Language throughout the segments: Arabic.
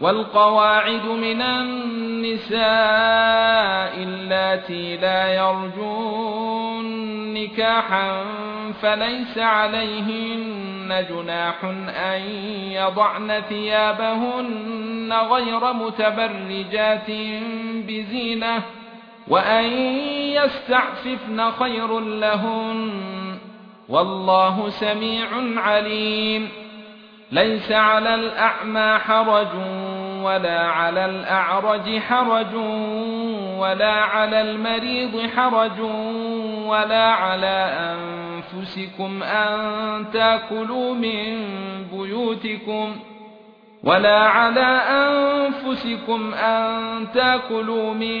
والقواعد من النساء اللاتي لا يرجون نكاحا فليس عليهن جناح أن يضعن ثيابهن غير متبرجات بزينة وأن يستعففن خير لهن والله سميع عليم ليس على الأعمى حرج ولا على الأعرج حرج ولا على المريض حرج ولا على أنفسكم أن تأكلوا من بيوتكم ولا على أنفسكم أن تأكلوا من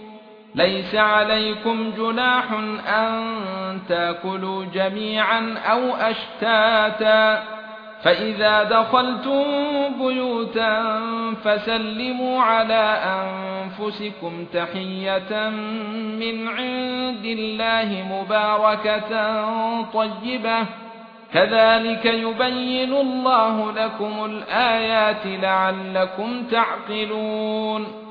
ليس عليكم جناح أن تأكلوا جميعا أو أشتاتا. فإذا دخلتم بيوتا فسلموا على أنفسكم تحية من عند الله مباركة طيبة. كذلك يبين الله لكم الآيات لعلكم تعقلون.